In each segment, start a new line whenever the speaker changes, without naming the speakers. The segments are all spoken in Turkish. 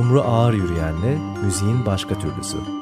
Sumru Ağır Yürüyen'le müziğin başka türlüsü.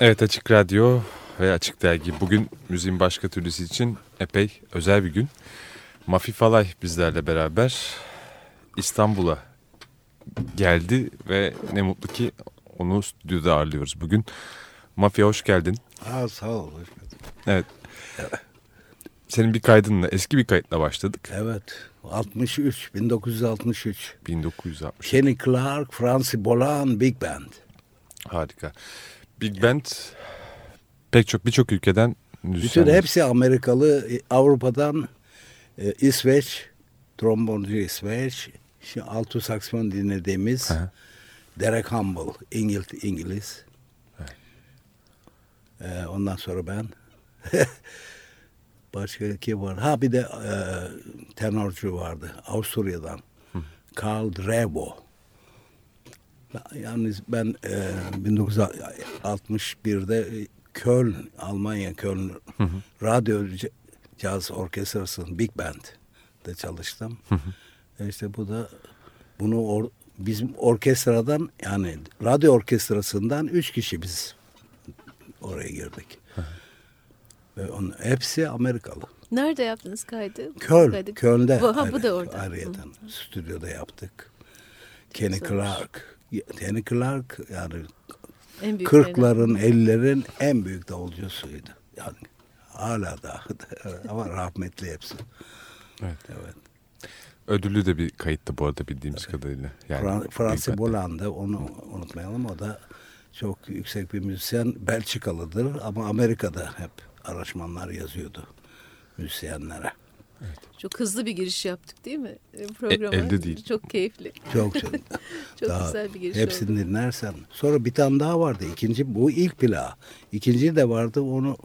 Evet Açık Radyo ve Açık Dergi bugün müziğin başka türlüsü için epey özel bir gün. Mafi Falay bizlerle beraber İstanbul'a geldi ve ne mutlu ki onu stüdyoda ağırlıyoruz bugün. Mafi hoş geldin.
Ha, sağ ol. hoş geldin.
Evet. Senin bir kaydınla, eski bir kayıtla başladık.
Evet. 63, 1963.
1960.
Kenny Clark, Francis Bolan, Big Band.
Harika. Big Band pek çok birçok ülkeden
Bütün
müzisyenler.
hepsi Amerikalı. E, Avrupa'dan e, İsveç, tromboncu İsveç. Şimdi alto saksifon dinlediğimiz
Hı.
Derek Humble, İngiliz. İngiliz. E, ondan sonra ben. Başka kim var? Ha bir de e, tenorcu vardı. Avusturya'dan. Karl Drevo. Yalnız ben e, 1961'de e, Köln, Almanya Köln Radyo C- Caz Orkestrası'nın Big Band'de çalıştım. E işte bu da bunu or- bizim orkestradan yani radyo orkestrasından üç kişi biz oraya girdik. Ve onun hepsi Amerikalı.
Nerede yaptınız kaydı?
Köln,
Kaydı-
Köln'de.
Bu, ha, bu da orada.
Ayrıyeten stüdyoda yaptık. Kenny
güzelmiş.
Clark. Kenny Clark yani
En büyük
kırkların, ellerin en büyük davulcusuydu. Yani hala da ama rahmetli hepsi.
Evet.
Evet.
Ödüllü de bir kayıttı bu arada bildiğimiz kadarıyla. Yani
Fran
Big
Francis
Band'de.
Bolan da onu unutmayalım. O da çok yüksek bir müzisyen. Belçikalıdır ama Amerika'da hep araşmanlar yazıyordu müzisyenlere.
Çok hızlı bir giriş yaptık değil mi e, programa?
elde değil.
Çok keyifli.
Çok çok.
Çok
Daha
güzel bir giriş
Hepsini
oldu.
dinlersen. Sonra bir tane daha vardı. İkinci bu ilk plağı. İkinci de vardı. Onu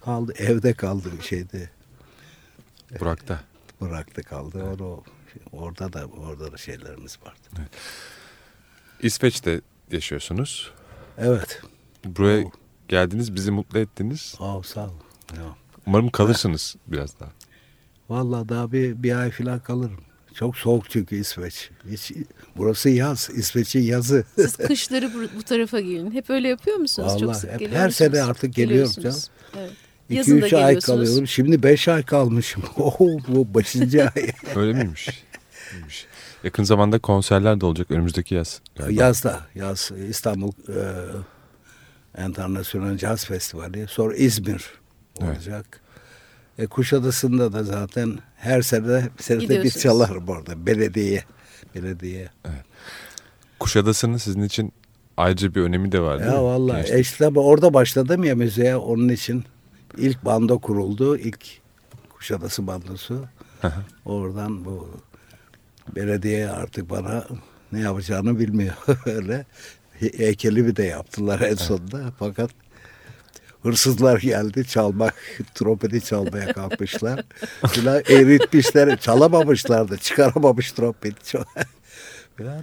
kaldı evde kaldı bir şeydi.
Burak'ta.
Bıraktı kaldı. Onu orada da orada da şeylerimiz vardı.
İsveç'te yaşıyorsunuz.
Evet.
Buraya
Oo.
geldiniz, bizi mutlu ettiniz.
Aa, sağ ol. Ya.
Umarım kalırsınız biraz daha.
Vallahi daha bir, bir ay falan kalırım. Çok soğuk çünkü İsveç. Hiç, burası yaz. İsveç'in yazı.
Siz kışları bu, bu tarafa gelin. Hep öyle yapıyor musunuz? Çok
Vallahi
sık
hep- her
musunuz?
sene artık geliyoruz
Geliyorsunuz. Evet.
2
Yazın da
üç ay
geliyorsunuz.
kalıyorum. Şimdi beş ay kalmışım. Oh, bu beşinci ay.
Öyle miymiş? İyiymiş. Yakın zamanda konserler de olacak önümüzdeki yaz. galiba.
Yazda. Yaz İstanbul e, International Jazz Festivali. Sonra İzmir
Evet.
E, Kuşadası'nda da zaten her sene senede bir
Gidiyorsunuz.
çalarım orada. Belediye. Belediye.
Kuşadası'nın sizin için ayrıca bir önemi de var değil mi?
Ya vallahi
Gençlik.
e işte orada başladım ya müziğe onun için ilk bando kuruldu. İlk Kuşadası bandosu. Oradan bu belediye artık bana ne yapacağını bilmiyor. Öyle He- heykeli bir de yaptılar en sonunda. Fakat hırsızlar geldi çalmak, trompeti çalmaya kalkmışlar. Filan eritmişler, çalamamışlardı, çıkaramamış trompeti. Filan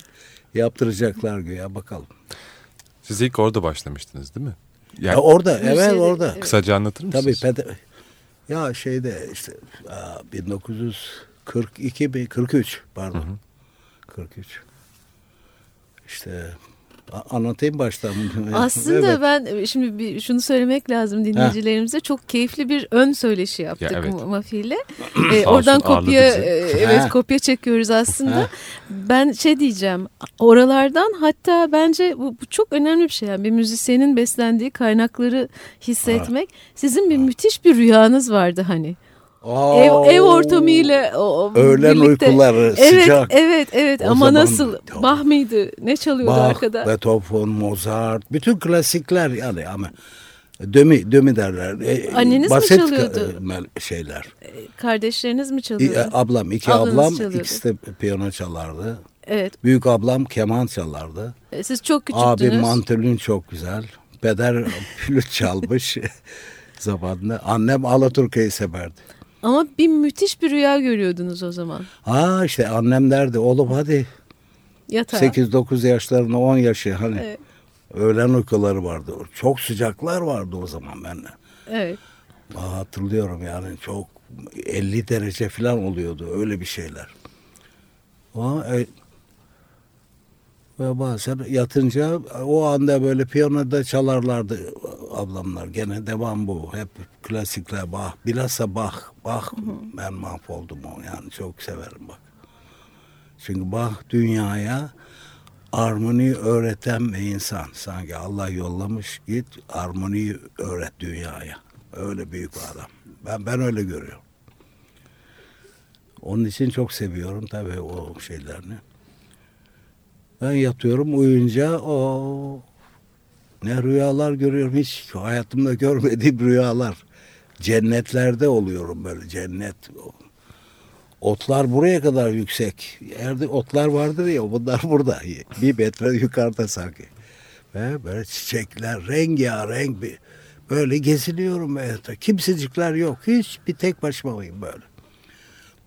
yaptıracaklar güya bakalım.
Siz ilk orada başlamıştınız değil mi? Yani
Ya orada, evet orada.
evet.
kısaca anlatır mısınız?
Tabii pede- ya şeyde işte aa, 1942 mi 43 pardon. 43. İşte anlatayım baştan.
Aslında
Evet.
ben e, şimdi bir şunu söylemek lazım dinleyicilerimize. Çok keyifli bir ön söyleşi yaptık
Ya evet.
Ma- Mafi ile. Ee, oradan kopya e, evet
Ha.
kopya çekiyoruz aslında.
Ha.
Ben şey diyeceğim. Oralardan hatta bence bu, bu çok önemli bir şey. Yani bir müzisyenin beslendiği kaynakları hissetmek. Sizin bir müthiş bir rüyanız vardı hani. Ev, ev ortamıyla o, o
Öğlen
birlikte.
uykuları,
evet,
sıcak.
Evet, evet
O
ama
zaman-
nasıl? Bach mıydı? Ne çalıyordu
Bach,
arkada?
Beethoven, Mozart, bütün klasikler yani ama dömi dömi derler. E,
Anneniz mi
basit
çalıyordu?
ka- mel- şeyler.
Kardeşleriniz mi çalıyordu?
e, ablam, iki
Ablanız
ablam
çalıyordu.
ikisi de piyano çalardı.
evet.
Büyük ablam keman çalardı.
E, Siz çok küçüktünüz.
Abi mantolin çok güzel. Peder flüt çalmış zamanında. Annem Alaturka'yı severdi.
Ama bir müthiş bir rüya görüyordunuz o zaman.
Ha işte annem derdi oğlum hadi
Yatağa.
8-9 yaşlarında 10 yaşı hani
Evet.
öğlen uykuları vardı. Çok sıcaklar vardı o zaman bende.
Evet.
Aa, hatırlıyorum yani çok 50 derece falan oluyordu öyle bir şeyler. Aa, e, Ve bazen yatınca o anda böyle piyanoda çalarlardı ablamlar. Gene devam bu. Hep klasikler Bach. Bilhassa Bach. Bach ben mahvoldum o. Yani çok severim bak. Çünkü Bach dünyaya armoni öğreten bir insan. Sanki Allah yollamış git armoniyi öğret dünyaya. Öyle büyük bir adam. Ben ben öyle görüyorum. Onun için çok seviyorum tabii o şeylerini. Ben yatıyorum uyuyunca o ne rüyalar görüyorum hiç hayatımda görmediğim rüyalar. Cennetlerde oluyorum böyle cennet. Otlar buraya kadar yüksek. Yerde otlar vardır ya bunlar burada. Bir metre yukarıda sanki. Ve böyle çiçekler rengarenk bir böyle geziliyorum ben. Kimsecikler yok. Hiç bir tek başımayım böyle.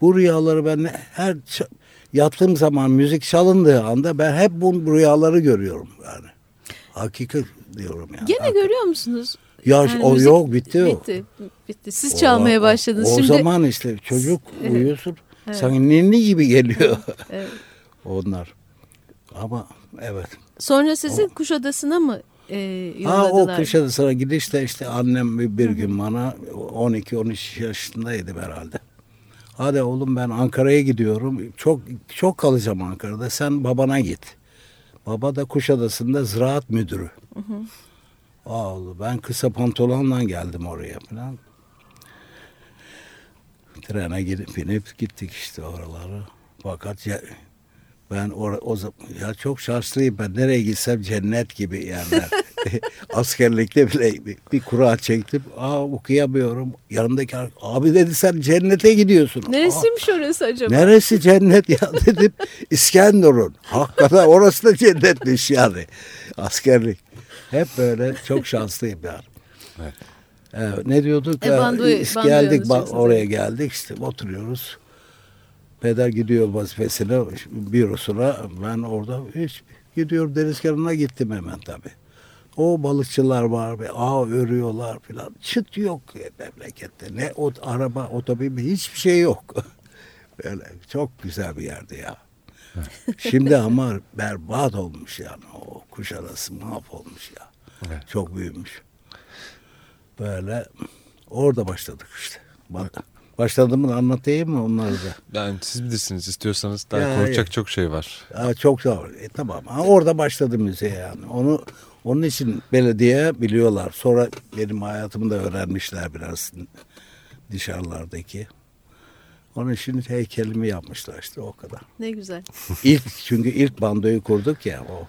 Bu rüyaları ben her yattığım zaman müzik çalındığı anda ben hep bu rüyaları görüyorum yani. Hakikat diyorum yani.
Gene
Hakik-
görüyor musunuz?
Ya
Yani
o
müzik
yok bitti o.
Bitti. Bitti. Siz çalmaya
O-
başladınız.
O,
Şimdi
zaman işte çocuk
Evet.
uyuyorsun.
Evet.
Sanki ninni gibi geliyor
Evet.
onlar. Ama evet.
sonra sizi Kuşadası'na mı e,
Ha o
yolladılar?
Kuşadası'na gidişte işte annem bir, bir gün bana 12-13 yaşındaydım herhalde. Hadi oğlum ben Ankara'ya gidiyorum. Çok çok kalacağım Ankara'da. Sen babana git. Baba da Kuşadası'nda ziraat müdürü. Aa, oğlum, ben kısa pantolonla geldim oraya falan. Trene gidip binip gittik işte oraları. Fakat ben or, o zaman ya çok şanslıyım ben nereye gitsem cennet gibi yerler. Askerlikte bile bir, bir kura çektim. Aa okuyamıyorum. Yanındaki abi dedi sen cennete gidiyorsun. Aa,
Neresiymiş orası acaba?
Neresi cennet ya dedim. İskenderun. Hakikaten orası da cennetmiş yani. Askerlik. Hep böyle çok şanslıyım yani.
Evet.
Evet, ne diyorduk?
E,
Ya,
bandoyu- bandoyu
geldik oraya geldik işte oturuyoruz. Peder gidiyor vazifesine, bürosuna. Ben orada hiç gidiyorum deniz kenarına gittim hemen tabii. O balıkçılar var ve ağ örüyorlar filan. Çıt yok memlekette. Ne o araba, otomobil hiçbir şey yok. Böyle çok güzel bir yerdi ya. Şimdi ama berbat olmuş yani. O Kuşadası mahvolmuş ya.
Evet.
Çok büyümüş. Böyle orada başladık işte. Bak, başladığımı anlatayım mı onları da?
Yani siz bilirsiniz istiyorsanız daha
Ya,
konuşacak
ya.
çok şey var.
Ha, çok sağ ol. E, tamam. Ha, orada başladı müziğe yani. Onu onun için belediye biliyorlar. Sonra benim hayatımı da öğrenmişler biraz dışarılardaki. Onun için heykelimi yapmışlar işte o kadar.
Ne güzel.
İlk çünkü ilk bandoyu kurduk ya o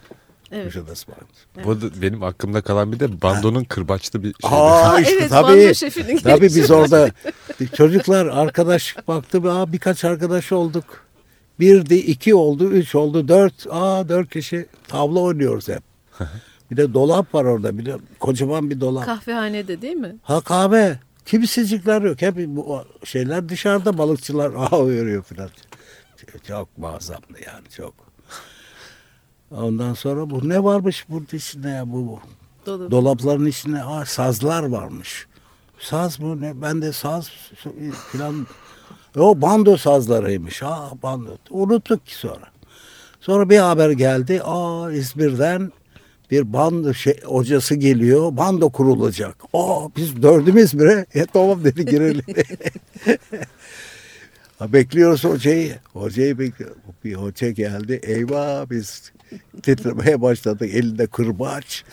Evet.
Kuşadası Bandosu.
Bu arada benim aklımda kalan bir de bandonun kırbaçlı bir şey.
Aa işte
evet,
tabii.
bando şefinin
Tabii biz orada çocuklar arkadaş baktı aa birkaç arkadaş olduk. Bir de iki oldu, üç oldu, dört. Aa dört kişi tavla oynuyoruz hep. bir de dolap var orada. Bir de kocaman bir dolap.
Kahvehanede değil mi?
ha kahve. Kimsecikler yok. Hep bu şeyler dışarıda balıkçılar aa yürüyor falan. Çok muazzamdı yani çok. Ondan sonra bu ne varmış burada içinde ya bu, bu.
Dolu.
Dolapların içinde aa, sazlar varmış. Saz mı ne? Ben de saz filan. O bando sazlarıymış. Ha bando. Unuttuk ki sonra. Sonra bir haber geldi. Aa İzmir'den bir bando şey, hocası geliyor. Bando kurulacak. Aa biz dördümüz İzmir'e. E tamam dedi girelim. Ha, Bekliyoruz hocayı. Hocayı bekliyoruz. Bir hoca geldi. Eyvah biz titremeye başladık. Elinde kırbaç,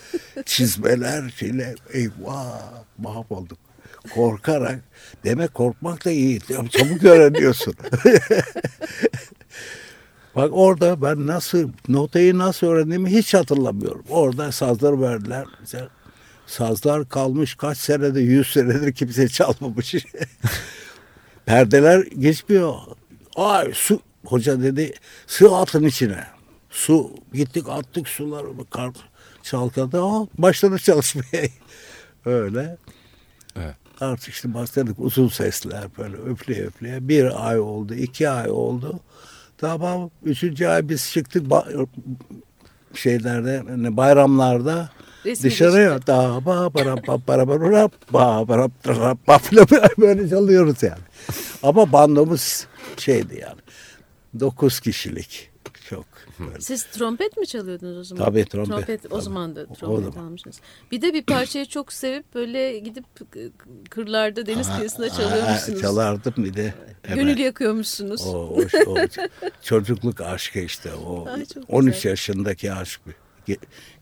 çizmeler, şeyler. Eyvah mahvolduk. Korkarak. Demek korkmak da iyi. Çabuk öğreniyorsun. Bak orada ben nasıl notayı nasıl öğrendiğimi hiç hatırlamıyorum. Orada sazları verdiler. Sazlar kalmış kaç senede yüz senedir kimse çalmamış. Perdeler geçmiyor. Ay su hoca dedi su atın içine. Su gittik attık suları kar çalkadı. Aa, başladı çalışmaya. Öyle.
Evet.
Artık işte başladık uzun sesler böyle öfleye öfleye. Bir ay oldu, iki ay oldu. Tamam, üçüncü ay biz çıktık ba- şeylerde, hani bayramlarda
Resmi
dışarıya
geçti.
da ba bara ba bara bara ra, ba bara ra, ba filan böyle çalıyoruz yani. Ama bandomuz şeydi yani. Dokuz kişilik. çok. Böyle.
Siz trompet mi çalıyordunuz o zaman?
Tabii, trompet.
o
Tabii.
zaman da
O
trompet
zaman.
almışsınız. Bir de bir parçayı çok sevip böyle gidip kırlarda deniz kıyısında
Ha,
çalıyormuşsunuz.
çalardım bir de. hemen.
Gönül yakıyormuşsunuz.
O, o, o çocukluk aşkı işte. O
Ay, çok
13
güzel.
yaşındaki aşk. Ge-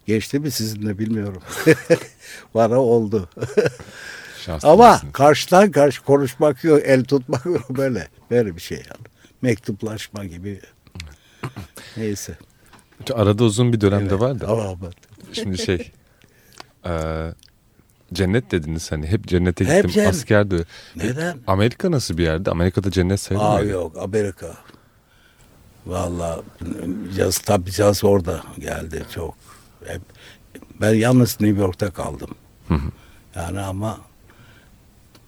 geçti mi sizinle bilmiyorum. Bana oldu.
Şanslı
Ama karşıdan karşı konuşmak yok, el tutmak yok böyle. Böyle bir şey yani. Mektuplaşma gibi. Neyse.
Arada uzun bir dönemde var da.
Tamam.
Şimdi şey. eee, cennet dediniz hani hep cennete
Hep
gittim
cennet.
askerdi.
Neden?
Amerika nasıl bir yerde? Amerika'da cennet sayılmıyor.
Aa yok Amerika. Vallahi caz tabii caz orada geldi çok. Hep, ben yalnız New York'ta kaldım. Yani ama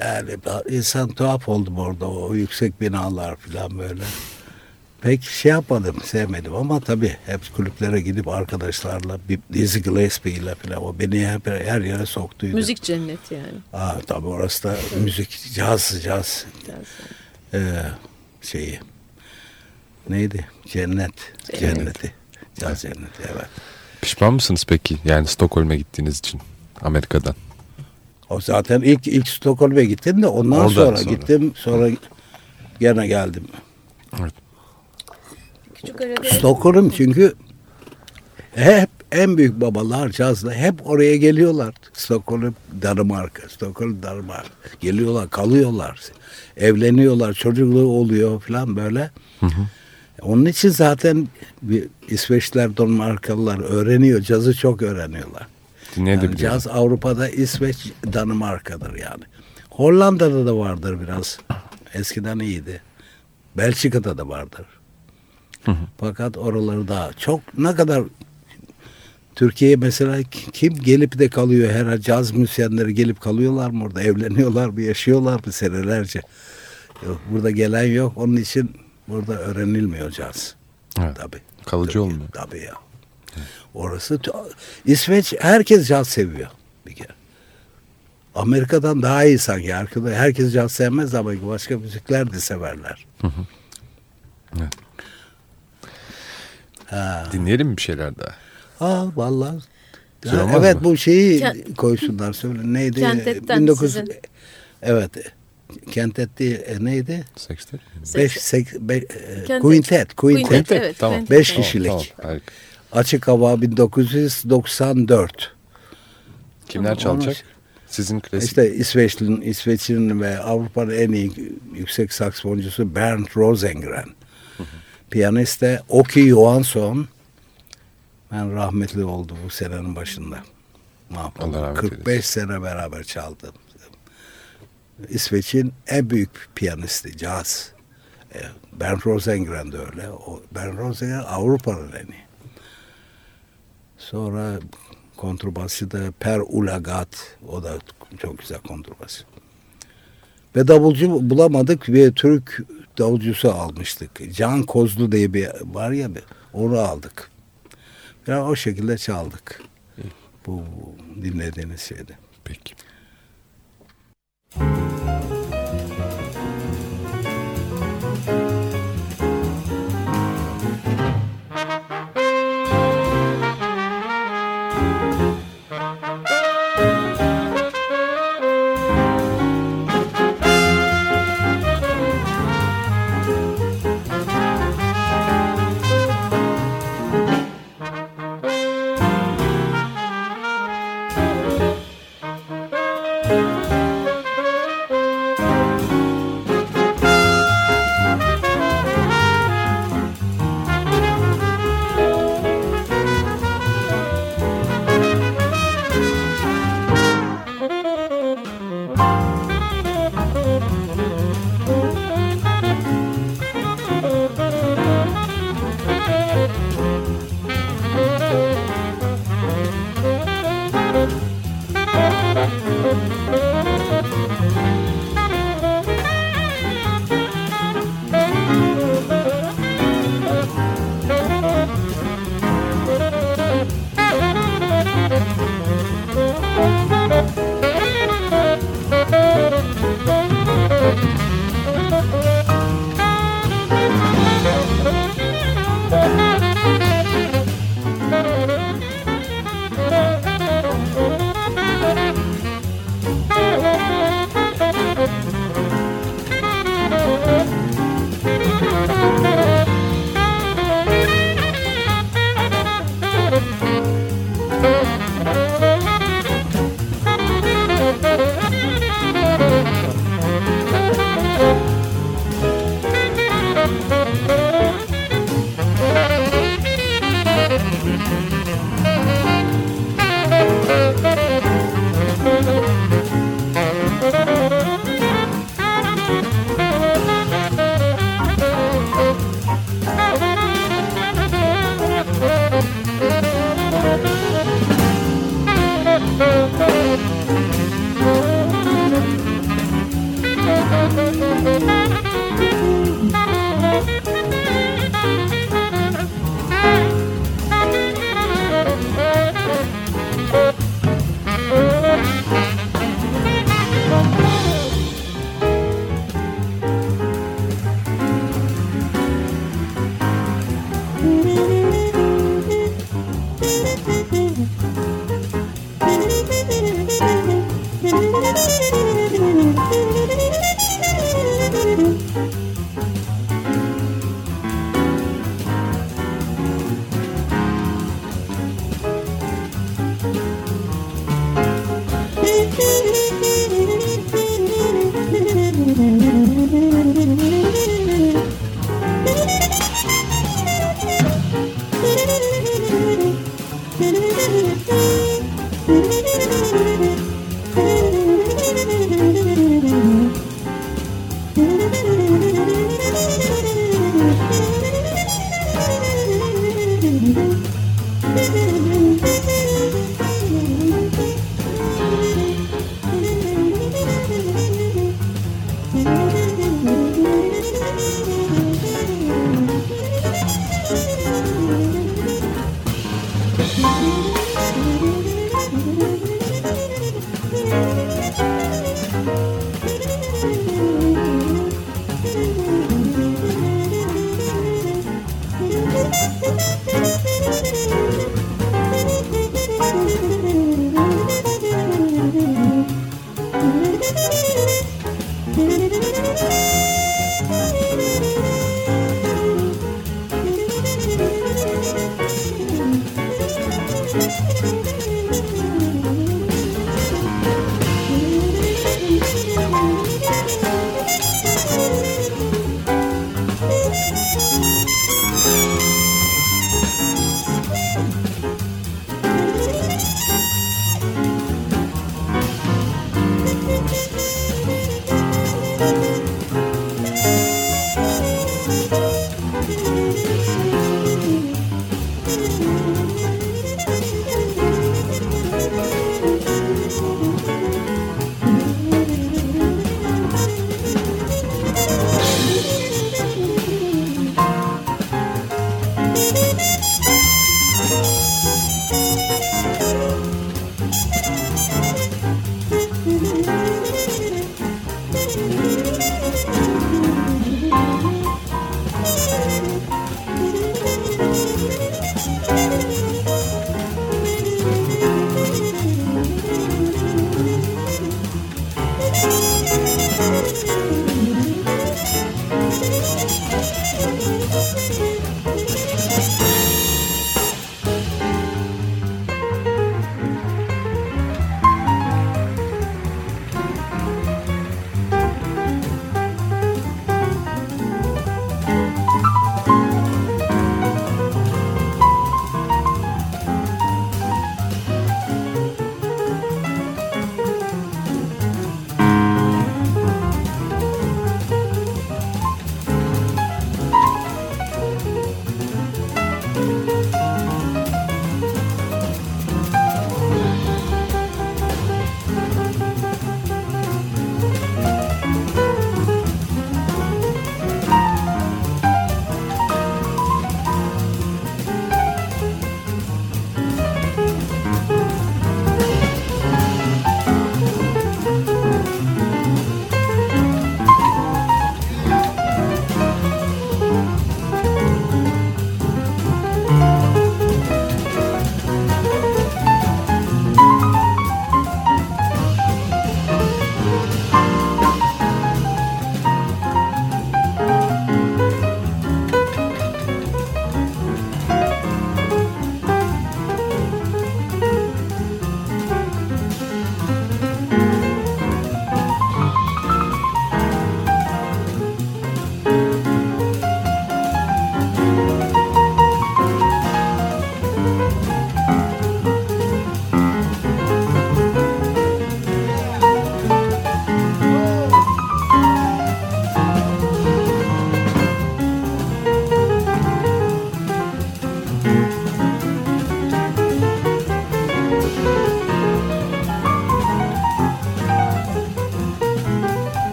yani insan tuhaf oldum orada o yüksek binalar falan böyle. Pek şey yapmadım, sevmedim ama tabii hep kulüplere gidip arkadaşlarla bir Dizzy Gillespie ile falan o beni hep her yere soktuydu.
Müzik cenneti yani.
Aa, tabii orası da müzik, caz, caz ee, şeyi. Neydi? Cennet. Cenneti. Caz cenneti evet.
Pişman mısınız peki? Yani Stockholm'e gittiğiniz için Amerika'dan.
O zaten ilk ilk Stockholm'a gittim de ondan sonra,
sonra.
gittim sonra gene geldim.
Küçük arada
Stockholm çünkü hep en büyük babalar cazla hep oraya geliyorlar. Stockholm, Danimarka, Stockholm, Danimarka. Geliyorlar, kalıyorlar. Evleniyorlar, çocukluğu oluyor falan böyle. Onun için zaten bir İsveçliler, Danimarkalılar öğreniyor. Cazı çok öğreniyorlar. Yani
Dinleyebiliyorum.
caz Avrupa'da İsveç, Danimarka'dır yani. Hollanda'da da vardır biraz. Eskiden iyiydi. Belçika'da da vardır. Fakat oraları daha çok ne kadar Türkiye'ye mesela kim gelip de kalıyor her caz müzisyenleri gelip kalıyorlar mı orada evleniyorlar mı yaşıyorlar mı senelerce yok, burada gelen yok onun için burada öğrenilmiyor caz
Evet.
tabi
Kalıcı olmuyor.
tabi ya orası İsveç herkes caz seviyor bir kere Amerika'dan daha iyi sanki Arkada herkes caz sevmez ama başka müzikler de severler ha.
Dinleyelim mi bir şeyler daha?
Aa vallahi. Ha, evet
mı?
bu şeyi
Kent-
koysunlar söyle neydi?
Kentet'ten sizin.
Evet. Kentet değil e, neydi?
Sextet.
Beş, sek, be, e,
Kentet.
Quintet. Quintet.
Quintet, evet,
Tamam.
Quintet.
Beş
Tamam.
kişilik.
Tamam, harika.
Açık hava 1994.
Kimler çalacak? Sizin klasik.
İşte İsveç'in, İsveç'in ve Avrupa'nın en iyi yüksek saksafoncusu Bernd Rosengren. Piyanist de Oki Johansson. Ben rahmetli oldu bu senenin başında. Mahvoldu.
Allah rahmet
45
eylesin.
sene beraber çaldım. İsveç'in en büyük piyanisti, caz. E, Bernd Rosengren de öyle. Bernd Rosengren Avrupa'nın en iyi. Sonra kontrbasçı da Per Ulagat. O da çok güzel kontrbasçı. Ve davulcu bulamadık ve Türk davulcusu almıştık. Can Kozlu diye bir var ya bir, onu aldık. Ya o şekilde çaldık. Bu dinlediğiniz şeyde.
Peki.
Thank you. Música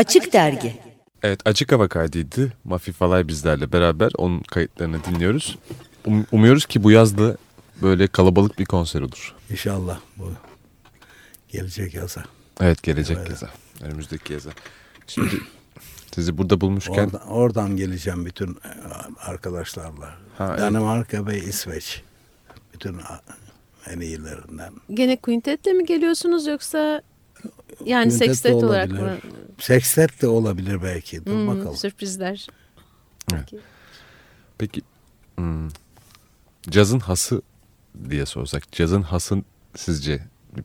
Açık Dergi
Evet açık hava kaydıydı. Mafi Falay bizlerle beraber onun kayıtlarını dinliyoruz. Um, umuyoruz ki bu yaz da böyle kalabalık bir konser olur.
İnşallah bu gelecek yaza.
Evet gelecek yaza. Önümüzdeki yaza. Şimdi sizi burada bulmuşken...
Oradan, oradan geleceğim bütün e, arkadaşlarla.
Ha, evet.
Danimarka ve İsveç. Bütün en iyilerinden.
Gene quintetle mi geliyorsunuz yoksa yani sextet olarak
olabilir.
mı?
Sextet de olabilir belki. Dur
Hmm,
bakalım.
Sürprizler.
Peki hmm, cazın hası diye sorsak. Cazın hası sizce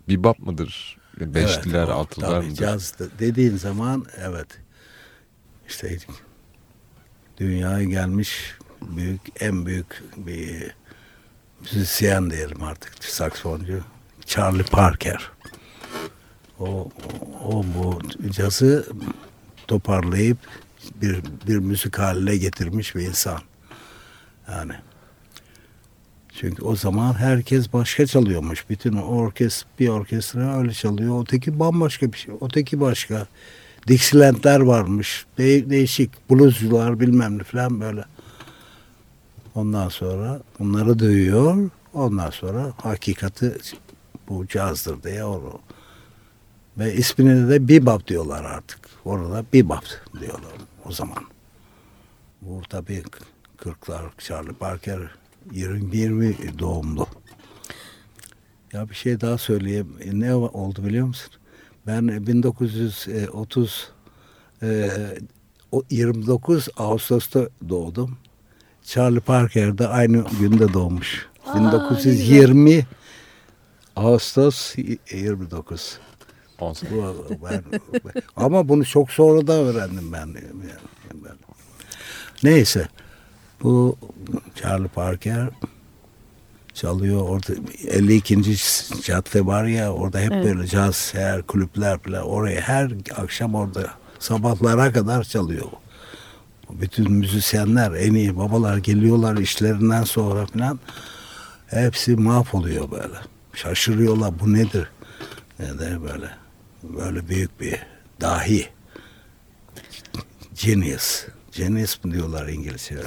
bebop mıdır? Beşliler,
Evet,
altılar
tabii,
mıdır?
Caz dediğin zaman evet. İşte dünyaya gelmiş büyük en büyük bir müzisyen diyelim artık saksfoncu Charlie Parker. O, o bu cazı toparlayıp bir bir müzik haline getirmiş bir insan. Yani çünkü o zaman herkes başka çalıyormuş. Bütün orkest bir orkestra öyle çalıyor. Öteki bambaşka bir şey. Öteki başka. Dixieland'ler varmış. De- değişik bluescular bilmem ne falan böyle. Ondan sonra onları duyuyor. Ondan sonra hakikati bu cazdır diye onu. Ve ismini de bebop diyorlar artık. Orada bebop diyorlar o zaman. Bu tabii 40'lar Charlie Parker 20 doğumlu. Ya bir şey daha söyleyeyim. E, Ne oldu biliyor musun? Ben 1930 e, o 29 Ağustos'ta doğdum. Charlie Parker de aynı günde doğmuş.
Aa, ne
1920 Ağustos 29. Bu, ben, ama bunu çok sonra da öğrendim ben. Yani, ben. Neyse. Bu Charlie Parker çalıyor. Orada 52. cadde var ya orada hep
Evet.
böyle caz her kulüpler falan oraya her akşam orada sabahlara kadar çalıyor. Bütün müzisyenler en iyi babalar geliyorlar işlerinden sonra falan hepsi mahvoluyor böyle. Şaşırıyorlar bu nedir? Ne de böyle böyle büyük bir dahi. Genius. Genius mu diyorlar İngilizce'de?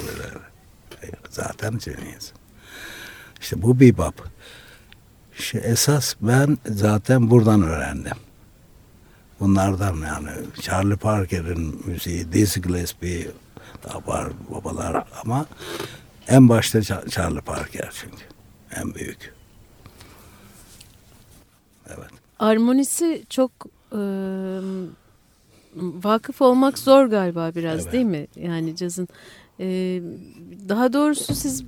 Zaten genius. İşte bu bebop. İşte esas ben zaten buradan öğrendim. Bunlardan yani Charlie Parker'in müziği, Dizzy Gillespie da var babalar ama en başta Cha- Charlie Parker çünkü. En büyük. Evet.
Armonisi çok e, vakıf olmak zor galiba biraz
Evet.
değil mi? Yani cazın. E, daha doğrusu siz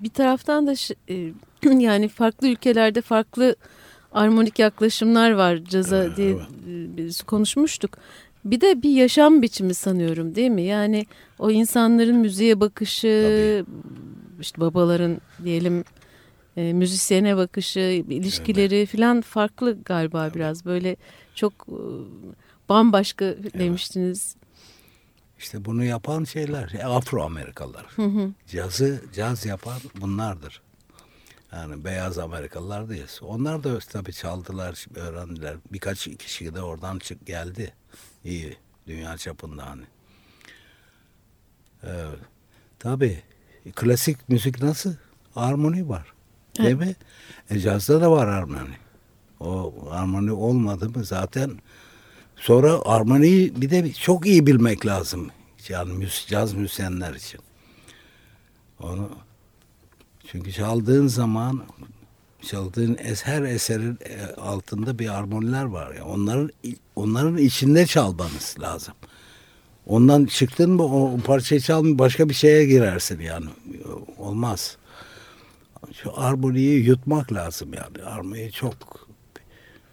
bir taraftan da e, yani farklı ülkelerde farklı armonik yaklaşımlar var caza
Evet,
diye
evet.
biz konuşmuştuk. Bir de bir yaşam biçimi sanıyorum değil mi? Yani o insanların müziğe bakışı, işte babaların diyelim e, müzisyene bakışı, ilişkileri falan farklı galiba biraz. Böyle çok e, bambaşka demiştiniz.
İşte bunu yapan şeyler Afro Amerikalılar. Cazı caz yapan bunlardır. Yani beyaz Amerikalılar değil. Onlar da tabii çaldılar, öğrendiler. Birkaç kişi de oradan çık geldi. İyi dünya çapında hani. Evet. Tabii klasik müzik nasıl? Armoni var. Değil mi? E, cazda da var armoni. O armoni olmadı mı zaten Sonra armoniyi bir de çok iyi bilmek lazım. Yani müs- caz müzisyenler için. Onu çünkü çaldığın zaman çaldığın es, her eserin e, altında bir armoniler var. ya onların onların içinde çalmanız lazım. Ondan çıktın mı o parçayı çalmıyor başka bir şeye girersin yani. Olmaz. Şu armoniyi yutmak lazım yani. Armoniyi çok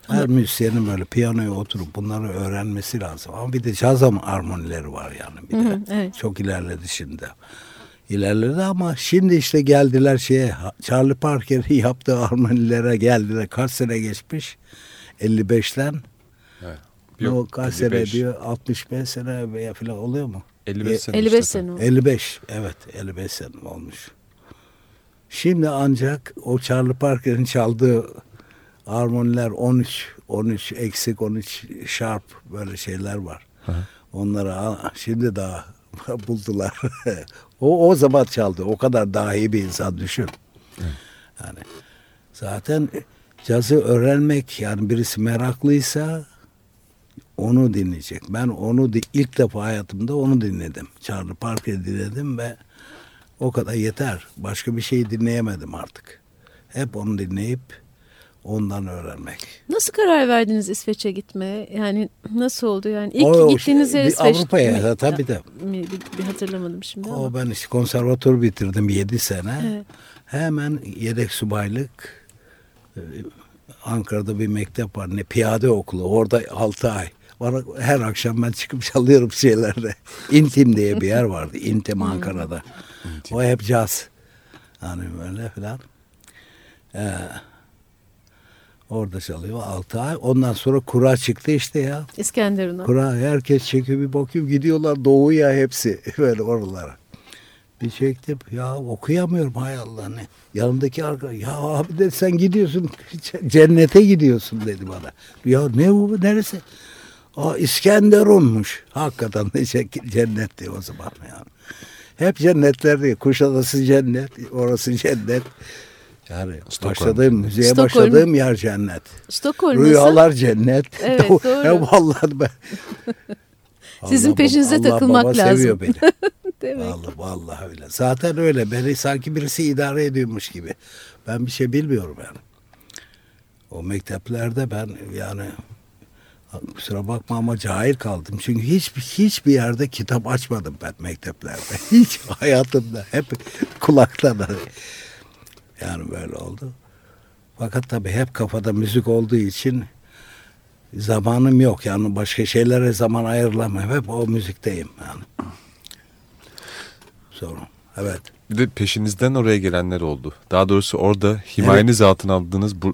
her müzisyenin böyle piyanoya oturup bunları öğrenmesi lazım. Ama bir de caz armonileri var yani. Bir de
Hı hı, evet.
çok ilerledi şimdi. İlerledi ama şimdi işte geldiler şeye Charlie Parker'in yaptığı armonilere geldiler. Kaç sene geçmiş? 55'ten.
Evet.
o
Yok,
kaç
55.
sene diyor? 65 sene veya falan oluyor mu?
55
E,
sene
55
işte.
sene oldu.
55 evet 55 sene olmuş. Şimdi ancak o Charlie Parker'in çaldığı armoniler 13 13 eksik 13 sharp böyle şeyler var. Onları al- şimdi daha buldular. o o zaman çaldı. O kadar dahi bir insan düşün. Yani zaten cazı öğrenmek yani birisi meraklıysa onu dinleyecek. Ben onu ilk defa hayatımda onu dinledim. Charlie Parker'ı dinledim ve o kadar yeter. Başka bir şey dinleyemedim artık. Hep onu dinleyip ondan öğrenmek.
Nasıl karar verdiniz İsveç'e gitmeye? Yani nasıl oldu yani? İlk
O-
gittiğiniz yer İsveç
Avrupa'ya
mi?
tabii de.
Mi- Bir, bir hatırlamadım şimdi ama.
O ben işte konservatuvar bitirdim 7 sene.
Evet.
Hemen yedek subaylık e, Ankara'da bir mektep var. Ne piyade okulu. Orada 6 ay. Bana her akşam ben çıkıp çalıyorum şeylerde. İntim diye bir yer vardı. İntim Ankara'da. O hep caz. Yani böyle falan. Ee, orada çalıyor 6 ay. Ondan sonra kura çıktı işte ya.
İskenderun'a.
Kura herkes çekiyor bir bakıyor gidiyorlar doğuya hepsi böyle oralara. Bir çektim ya okuyamıyorum hay Allah ne. Yanımdaki arka ya abi dedi sen gidiyorsun cennete gidiyorsun dedi bana. Ya ne bu neresi? Aa İskenderun'muş. Hakikaten de cennetti o zaman yani. Hep cennetler değil. Kuşadası cennet, orası cennet. Yani
Stockholm
başladığım müziğe
Stockholm.
başladığım yer cennet.
Stockholm nasıl?
Rüyalar cennet.
Evet, doğru.
Ya vallahi ben.
Sizin
Allah
peşinize
baba- Allah
takılmak
baba
lazım.
seviyor beni.
Demek.
vallahi, vallahi öyle. Zaten öyle. Beni sanki birisi idare ediyormuş gibi. Ben bir şey bilmiyorum yani. O mekteplerde ben yani kusura bakma ama cahil kaldım. Çünkü hiçbir hiçbir yerde kitap açmadım ben mekteplerde. Hiç hayatımda hep kulaktan. Yani böyle oldu. Fakat tabii hep kafada müzik olduğu için zamanım yok. Yani başka şeylere zaman ayırlamam. Hep o müzikteyim yani. Sorun. Evet.
Bir de peşinizden oraya gelenler oldu. Daha doğrusu orada himayeniz altına aldığınız bu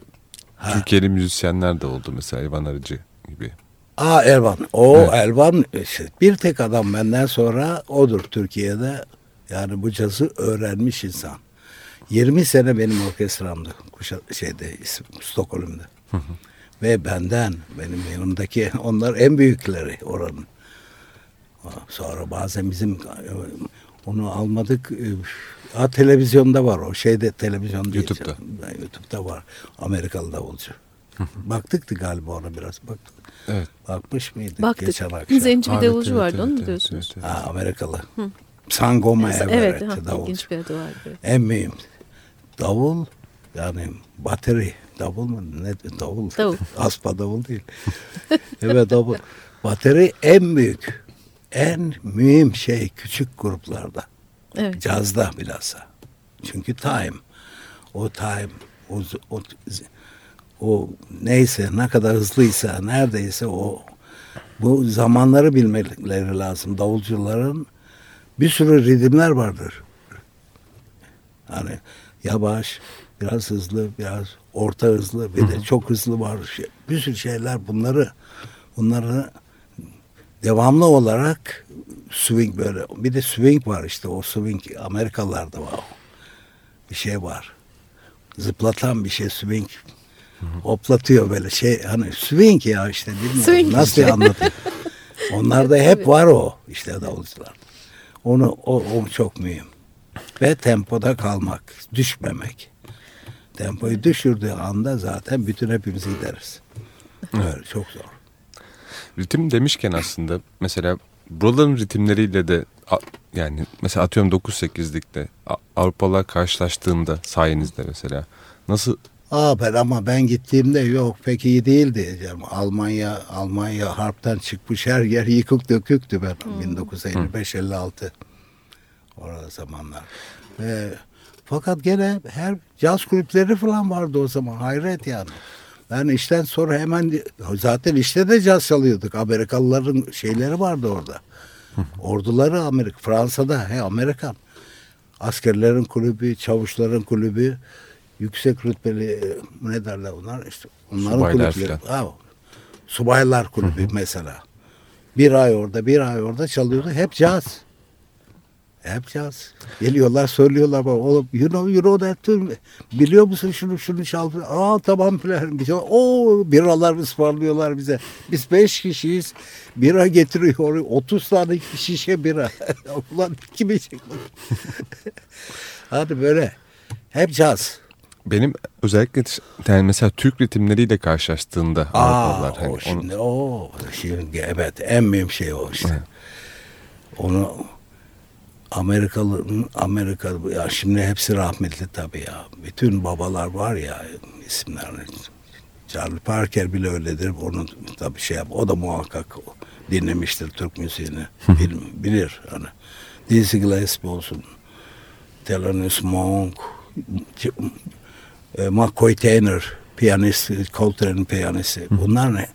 Ha.
Türkiye'li müzisyenler de oldu mesela İvan Arıcı gibi.
Aa Elvan. O
Evet.
Elvan işte bir tek adam benden sonra odur Türkiye'de. Yani bu cazı öğrenmiş insan. 20 sene benim orkestramdı. Kuşa, şeyde Stockholm'da. Ve benden benim yanımdaki onlar en büyükleri oranın. Sonra bazen bizim e, onu almadık. e, Ha, televizyonda var o şeyde televizyon değil.
YouTube'da.
YouTube'da var. Amerikalı davulcu. Baktıktı galiba ona biraz. Baktık.
Evet.
Bakmış mıydık
Baktık.
geçen akşam?
Zenci bir davulcu
evet,
vardı
evet,
onu mu
evet,
diyorsunuz?
evet, evet.
Ha, Amerikalı. Sangoma
Evet,
Everett
evet
davulcu.
ilginç bir adı var. evet.
En mühim. Davul yani bateri. Davul mu? Ne davul?
Davul.
Aspa davul değil. evet davul. Bateri en büyük. En mühim şey küçük gruplarda.
Evet.
Cazda bilhassa. Çünkü time. O time, o, o, o neyse ne kadar hızlıysa, neredeyse o bu zamanları bilmeleri lazım. Davulcuların bir sürü ritmler vardır. Hani yavaş, biraz hızlı, biraz orta hızlı, bir de çok hızlı var. Şey- Bir sürü şeyler bunları bunları devamlı olarak swing böyle. Bir de swing var işte o swing Amerikalılarda var. Bir şey var. Zıplatan bir şey swing. Hoplatıyor böyle şey hani swing ya işte bilmiyorum
Swing
nasıl
işte.
anlatayım. Onlarda hep var o işte davulcular. Onu o, o çok mühim. Ve tempoda kalmak, düşmemek. Tempoyu düşürdüğü anda zaten bütün hepimiz gideriz. Böyle çok zor.
Ritim demişken aslında mesela buraların ritimleriyle de yani mesela atıyorum 9-8'likte A- Avrupalılar karşılaştığında sayenizde mesela nasıl
Ben ama ben gittiğimde yok pek iyi değil diyeceğim. Almanya Almanya harpten çıkmış her yer yıkık döküktü ben 1955-56 orada zamanlar. Ve, fakat gene her caz kulüpleri falan vardı o zaman hayret yani. Ben işten sonra hemen zaten işte de caz çalıyorduk. Amerikalıların şeyleri vardı orada. Orduları Amerika, Fransa'da he Amerikan. Askerlerin kulübü, çavuşların kulübü, yüksek rütbeli e, ne derler onlar işte onların
Subaylar
kulüpleri.
filan.
Ha, subaylar kulübü mesela. Bir ay orada, bir ay orada çalıyordu. Hep caz. Hep caz. Geliyorlar söylüyorlar bana. Oğlum you know, you know that tune. Biliyor musun şunu şunu çaldı. Aa tamam falan. O biralar ısmarlıyorlar bize. Biz beş kişiyiz. Bira getiriyor. 30 tane şişe bira. Ulan kim içecek? Hadi böyle. Hep caz.
Benim özellikle yani mesela Türk ritimleriyle karşılaştığında
Aa,
Avrupalılar hani
o
onu-
şimdi o şimdi evet en mühim şey o işte. Onu Amerikalı'nın Amerika ya şimdi hepsi rahmetli tabii ya. Bütün babalar var ya isimlerini. Charlie Parker bile öyledir. Onu tabii şey yap. O da muhakkak dinlemiştir Türk müziğini. Bil, bilir hani. Dizzy Gillespie olsun. Thelonious Monk. E, McCoy Taylor piyanist, Coltrane'in piyanisti. Bunlar ne?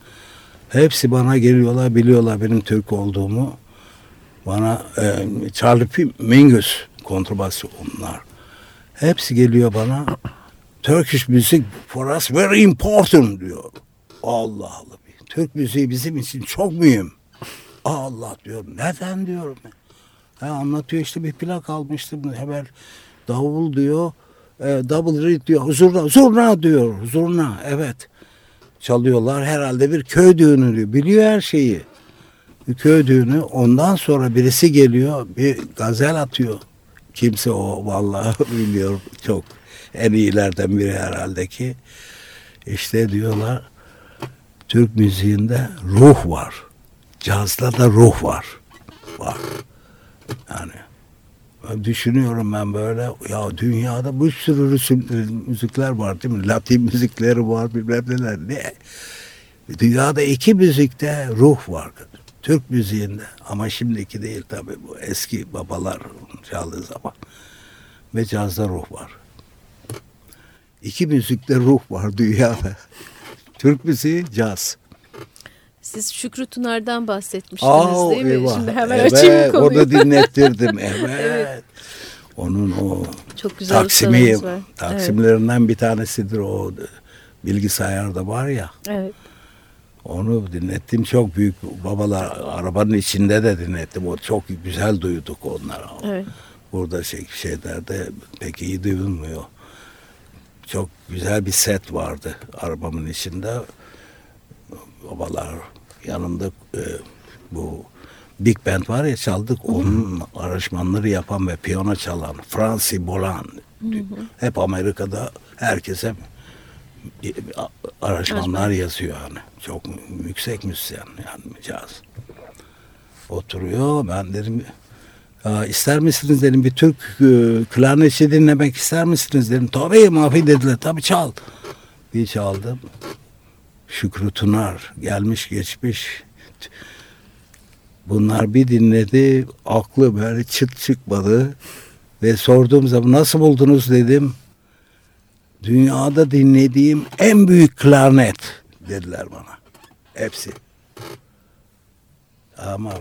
Hepsi bana geliyorlar, biliyorlar benim Türk olduğumu. Bana e, Charlie P. Mingus kontrbası onlar. Hepsi geliyor bana. Turkish music for us very important diyor. Allah Allah. Türk müziği bizim için çok mühim. Allah diyorum. Neden diyorum. Ha, anlatıyor işte bir plak almıştım. Hemen davul diyor. E, double reed diyor. Zurna, zurna diyor. Zurna evet. Çalıyorlar herhalde bir köy düğünü diyor. Biliyor her şeyi. Bir köy düğünü. Ondan sonra birisi geliyor. Bir gazel atıyor. Kimse o vallahi bilmiyorum. Çok en iyilerden biri herhalde ki. İşte diyorlar Türk müziğinde ruh var. Cazda da ruh var. Var. Yani düşünüyorum ben böyle ya dünyada bir sürü resim- müzikler var değil mi? Latin müzikleri var bilmem neler. Ne? Dünyada iki müzikte ruh var. Türk müziğinde ama şimdiki değil tabii bu eski babalar çaldığı zaman. Ve cazda ruh var. İki müzikte ruh var dünyada. Türk müziği caz.
Siz Şükrü Tunar'dan bahsetmiştiniz
Aa,
değil mi?
eyvah.
Şimdi hemen
evet,
açayım konuyu.
Onu dinlettirdim. Evet. Onun o
Çok güzel
Taksimi. Taksimlerinden bir tanesidir o bilgisayarda var ya.
Evet.
Onu dinlettim çok büyük babalar arabanın içinde de dinlettim. O çok güzel duyduk onları.
Evet.
Burada şey, şeylerde pek iyi duyulmuyor. Çok güzel bir set vardı arabamın içinde. Babalar yanımda e, bu Big Band var ya çaldık. Onun aranjmanları yapan ve piyano çalan Francis Bolan. Hep Amerika'da herkese e, aranjmanlar yazıyor yani. Çok yüksek müzisyen yani caz. Oturuyor ben dedim "Aa, ister misiniz dedim bir Türk e, klarnetçi dinlemek ister misiniz dedim. Tabii mafi dediler tabii çal. Bir çaldım. Şükrü Tunar gelmiş geçmiş. Bunlar bir dinledi aklı böyle çıt çıkmadı. Ve sorduğum zaman nasıl buldunuz dedim. Dünyada dinlediğim en büyük klarnet dediler bana. Hepsi. Ama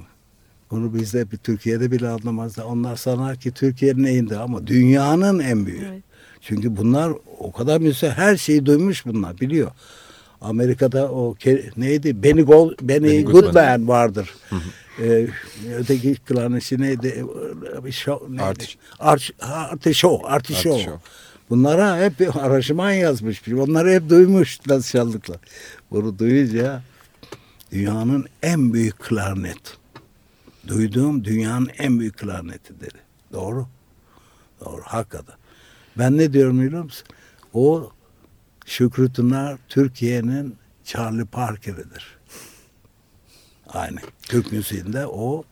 bunu bizde bir Türkiye'de bile anlamazlar. Onlar sanar ki Türkiye'nin neyinde ama dünyanın en büyüğü.
Evet.
Çünkü bunlar o kadar müzisyen her şeyi duymuş bunlar biliyor. Amerika'da o neydi? Benny, Gol, Benny,
Benny
Goodman,
Goodman.
vardır. Ee, öteki klanesi neydi? Show, neydi?
Arti-
Arch, Arti Show. Arti
Arti
Show.
Show.
Bunlara hep bir aranjman yazmış. Onları hep duymuş nasıl çaldıklar. Bunu duyunca dünyanın en büyük klarnet. Duyduğum dünyanın en büyük klarneti dedi. Doğru. Doğru. Hakikaten. Ben ne diyorum biliyor musun? O Şükrü Tunar Türkiye'nin Charlie Parker'idir. Aynı. Türk müziğinde o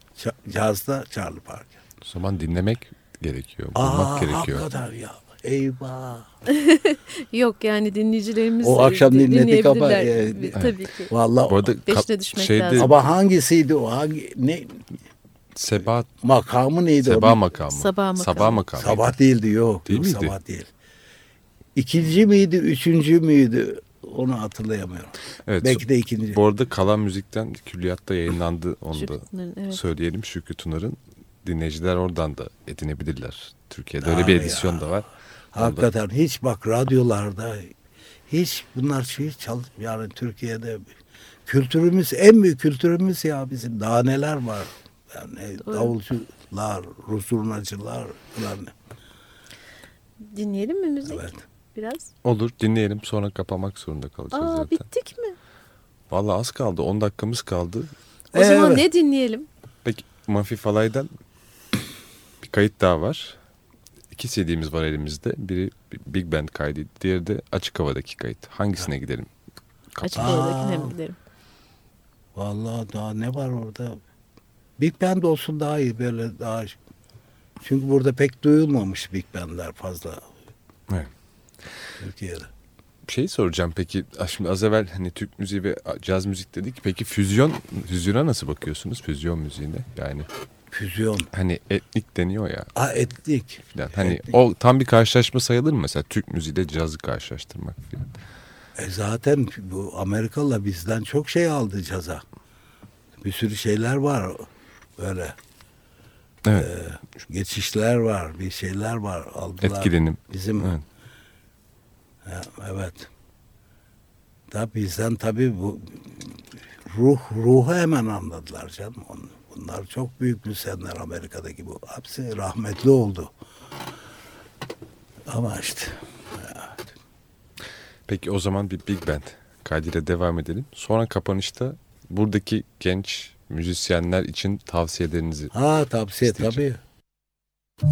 cazda Charlie Parker.
o zaman dinlemek gerekiyor, bulmak
Aa,
gerekiyor.
hakikaten ya. Eyvah.
Yok yani dinleyicilerimiz
O akşam
di-
dinledik ama, e,
Tabii ki.
Vallahi
Peşine
ka-
düşmek
şeyde
lazım.
ama hangisiydi o? Hangi ne
Seba,
makamı neydi?
Seba
onun?
makamı.
Sabah makamı.
Sabah makamı.
Sabah değildi yok.
Değil
yok,
miydi?
Sabah değil. İkinci miydi, üçüncü müydü? Onu hatırlayamıyorum.
Evet.
Belki de ikinci.
Bu arada kalan müzikten külliyatta yayınlandı onu da
Şükrü Tunar'ın, evet.
söyleyelim. Şükrü Tunar'ın dinleyiciler oradan da edinebilirler. Türkiye'de öyle
Abi
bir
ya.
edisyon da var.
Hakikaten hiç bak radyolarda hiç bunlar şey çal yani Türkiye'de kültürümüz en büyük kültürümüz ya bizim daha neler var Yani
Doğru.
davulcular, Rus zurnacılar falan.
Dinleyelim mi müzik
Evet.
Biraz?
Olur dinleyelim sonra kapamak zorunda kalacağız
Aa
zaten.
bittik mi?
Valla az kaldı 10 dakikamız kaldı.
O zaman
Evet.
ne dinleyelim?
Peki Mafi Falay'dan bir kayıt daha var. İki CD'miz var elimizde. Biri Big Band kaydı, diğeri de açık havadaki kayıt. Hangisine gidelim?
Açık
Aa.
havadakine mi gidelim?
Vallahi daha ne var orada? Big Band olsun daha iyi böyle daha çünkü burada pek duyulmamış Big Band'ler fazla
Evet.
Türkiye'de.
Bir şey soracağım peki. Ah, Şimdi az evvel hani Türk müziği ve caz müzik dedik. Peki füzyon, füzyona nasıl bakıyorsunuz? Füzyon müziğine yani.
Füzyon.
Hani etnik deniyor ya
Ha etnik.
filan. Hani
Etnik.
o tam bir karşılaşma sayılır mı mesela Türk müziğiyle cazı karşılaştırmak filan?
E zaten bu Amerikalılar bizden çok şey aldı caza. Bir sürü şeyler var böyle.
Evet.
Geçişler var, bir şeyler var aldılar.
Etkilenim.
Bizim
Evet.
Evet. Da bizden tabii bu ruh ruhu hemen anladılar canım. Bunlar çok büyük müzisyenler Amerika'daki bu. Hepsi rahmetli oldu. Ama işte
Peki o zaman bir Big Band kaydıyla devam edelim. Sonra kapanışta buradaki genç müzisyenler için tavsiyelerinizi
ha tavsiye
İsteyeceğim.
tabii.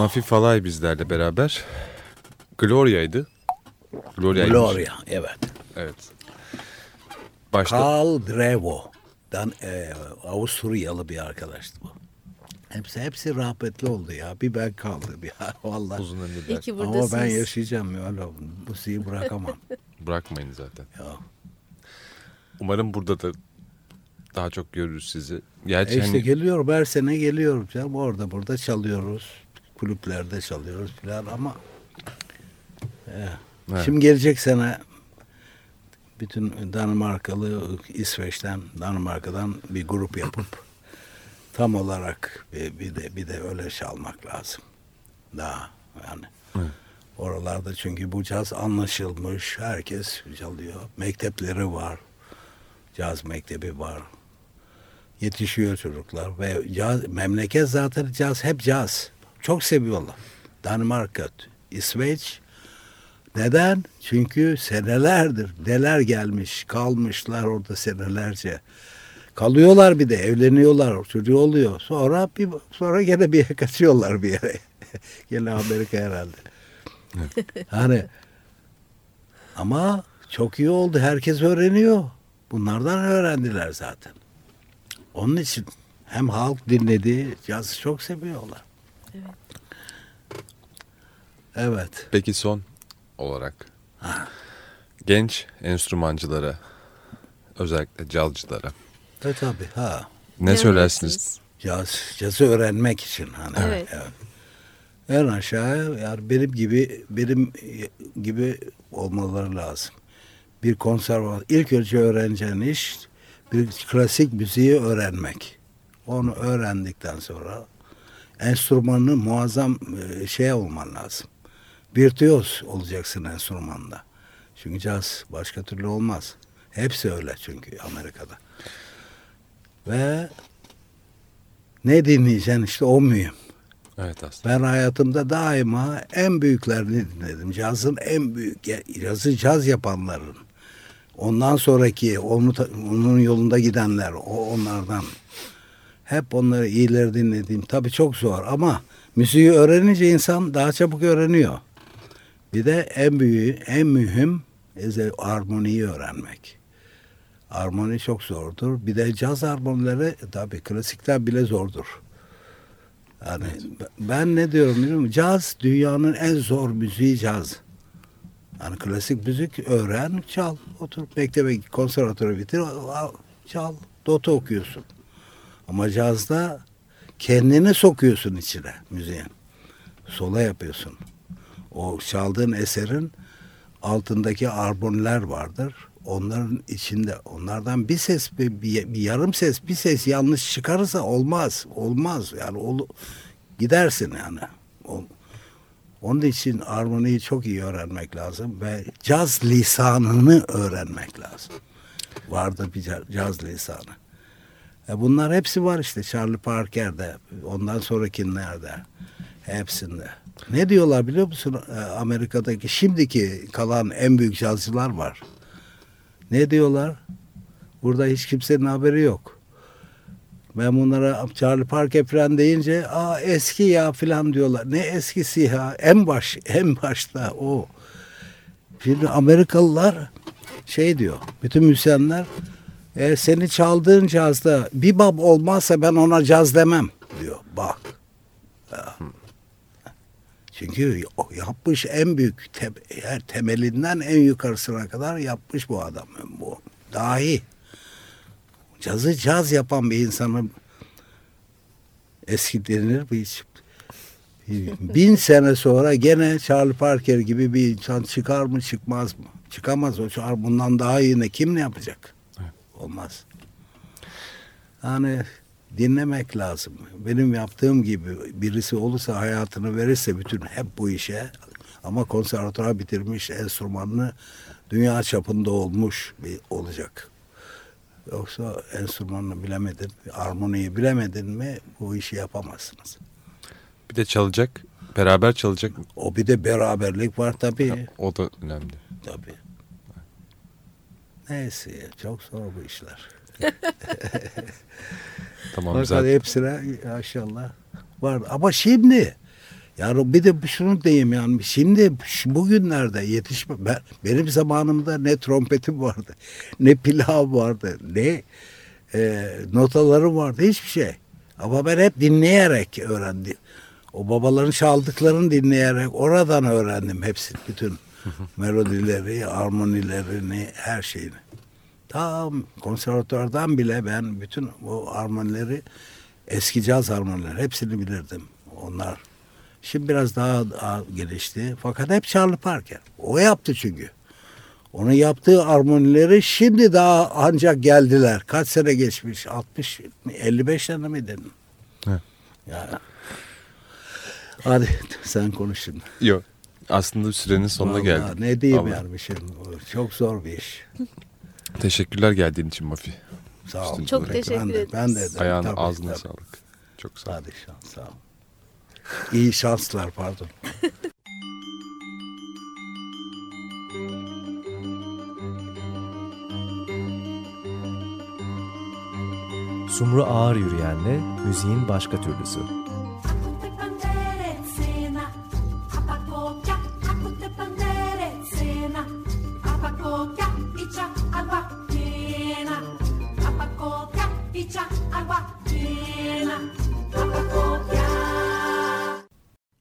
Mafi Falay bizlerle beraber. Gloria'ydı. Gloria.
Gloria, evet.
Evet. Başta
Karl Drevo. Dan, e, Avusturyalı bir arkadaştı bu. Hepsi hepsi rahmetli oldu ya. Bir ben kaldım ya vallahi.
uzun ömürler.
İyi ki
Ama
buradasınız.
ben yaşayacağım ya. Öyle müziği bırakamam.
Bırakmayın zaten.
ya.
Umarım burada da daha çok görürüz sizi. Gerçi
E işte
hani
geliyorum her sene geliyorum canım. Orada burada çalıyoruz. Kulüplerde çalıyoruz falan ama e,
Evet.
şimdi gelecek sene bütün Danimarkalı İsveç'ten Danimarka'dan bir grup yapıp tam olarak bir, bir de bir de öyle çalmak lazım. Daha yani. Oralarda çünkü bu caz anlaşılmış. Herkes çalıyor. Mektepleri var. Caz mektebi var yetişiyor çocuklar ve caz, memleket zaten caz hep caz. Çok seviyorlar. Danimarka, İsveç. Neden? Çünkü senelerdir neler gelmiş, kalmışlar orada senelerce. Kalıyorlar bir de evleniyorlar, çocuğu oluyor. Sonra bir sonra gene bir kaçıyorlar bir yere. gene Amerika herhalde. hani ama çok iyi oldu. Herkes öğreniyor. Bunlardan öğrendiler zaten. Onun için hem halk dinledi, cazı çok seviyorlar. Evet.
peki son olarak genç enstrümancılara özellikle cazcılara
E tabii ha.
ne söylersiniz?
Caz, cazı öğrenmek için hani.
Evet.
En aşağı yani benim gibi benim gibi olmaları lazım. Bir konservatuvar ilk önce öğreneceğin iş bir klasik müziği öğrenmek. Onu öğrendikten sonra enstrümanını muazzam e, şey olman lazım. Virtüöz olacaksın enstrümanda. Çünkü caz başka türlü olmaz. Hepsi öyle çünkü Amerika'da. Ve ne dinleyeceksin işte o mühim.
Evet aslında.
Ben hayatımda daima en büyüklerini dinledim. Cazın en büyük, cazı caz yapanların. Ondan sonraki, onu, onun yolunda gidenler, o onlardan. Hep onları iyileri dinlediğim. Tabii çok zor ama müziği öğrenince insan daha çabuk öğreniyor. Bir de en büyüğü, en mühim armoniyi öğrenmek. Armoni çok zordur. Bir de caz armonileri tabii klasikten bile zordur. Yani ben ne diyorum biliyor musun? Caz dünyanın en zor müziği caz. Yani klasik müzik öğren, çal. Otur mektebe git, konservatuara bitir, al, çal, dota okuyorsun. Ama cazda kendini sokuyorsun içine müziğin. Sola yapıyorsun. O çaldığın eserin altındaki armoniler vardır. Onların içinde onlardan bir ses bir, bir, bir yarım ses bir ses yanlış çıkarırsa olmaz. Olmaz. Yani ol, gidersin yani. O, onun için armoniyi çok iyi öğrenmek lazım ve caz lisanını öğrenmek lazım. Vardı bir ca- caz lisanı. E bunlar hepsi var işte Charlie Parker'de, ondan sonrakilerde, hepsinde. Ne diyorlar biliyor musun E, Amerika'daki şimdiki kalan en büyük cazcılar var. Ne diyorlar? Burada hiç kimsenin haberi yok. Ben bunlara Charlie Parker falan deyince aa eski ya falan diyorlar. Ne eskisi ya? En baş, en başta o. Şimdi Amerikalılar şey diyor. Bütün müzisyenler e, seni çaldığın cazda bir bab olmazsa ben ona caz demem diyor. Bak. Çünkü yapmış en büyük te, her temelinden en yukarısına kadar yapmış bu adam. Bu dahi. Cazı caz yapan bir insanın eski denilir bir bin sene sonra gene Charlie Parker gibi bir insan çıkar mı çıkmaz mı? Çıkamaz o çağır bundan daha iyi ne kim ne yapacak? Olmaz. Yani dinlemek lazım. Benim yaptığım gibi birisi olursa hayatını verirse bütün hep bu işe ama konservatuvar bitirmiş enstrümanını dünya çapında olmuş bir olacak. Yoksa enstrümanını bilemedin, armoniyi bilemedin mi bu işi yapamazsınız.
Bir de çalacak, beraber çalacak.
O bir de beraberlik var tabii.
O da önemli.
Tabii. Neyse çok zor bu işler.
Tamam
Fakat
zaten.
hepsine maşallah var. Ama şimdi Yani bir de şunu diyeyim yani şimdi bugünlerde yetişme ben, benim zamanımda ne trompetim vardı ne pilav vardı ne e, notalarım vardı hiçbir şey. Ama ben hep dinleyerek öğrendim. O babaların çaldıklarını dinleyerek oradan öğrendim hepsini. Bütün melodileri, armonilerini, her şeyini. Tam konservatuardan bile ben bütün o armonileri eski caz armonileri hepsini bilirdim. Onlar şimdi biraz daha, daha gelişti. Fakat hep Charlie Parker. O yaptı çünkü. Onun yaptığı armonileri şimdi daha ancak geldiler. Kaç sene geçmiş? 60, 55 sene mi dedin? Yani. Hadi sen konuş şimdi.
Yok. Aslında sürenin sonuna
Vallahi
geldik.
Ne diyeyim
Vallahi.
yani şimdi. Çok zor bir iş.
Teşekkürler geldiğin için Mafi.
Sağ ol.
Çok
de-
teşekkür
ben de. Ben de,
Ayağına
tabii,
ağzına
tabii.
sağlık. Çok sağ ol.
Hadi şans sağ ol. İyi şanslar pardon.
Sumru Ağır Yürüyen'le müziğin başka türlüsü.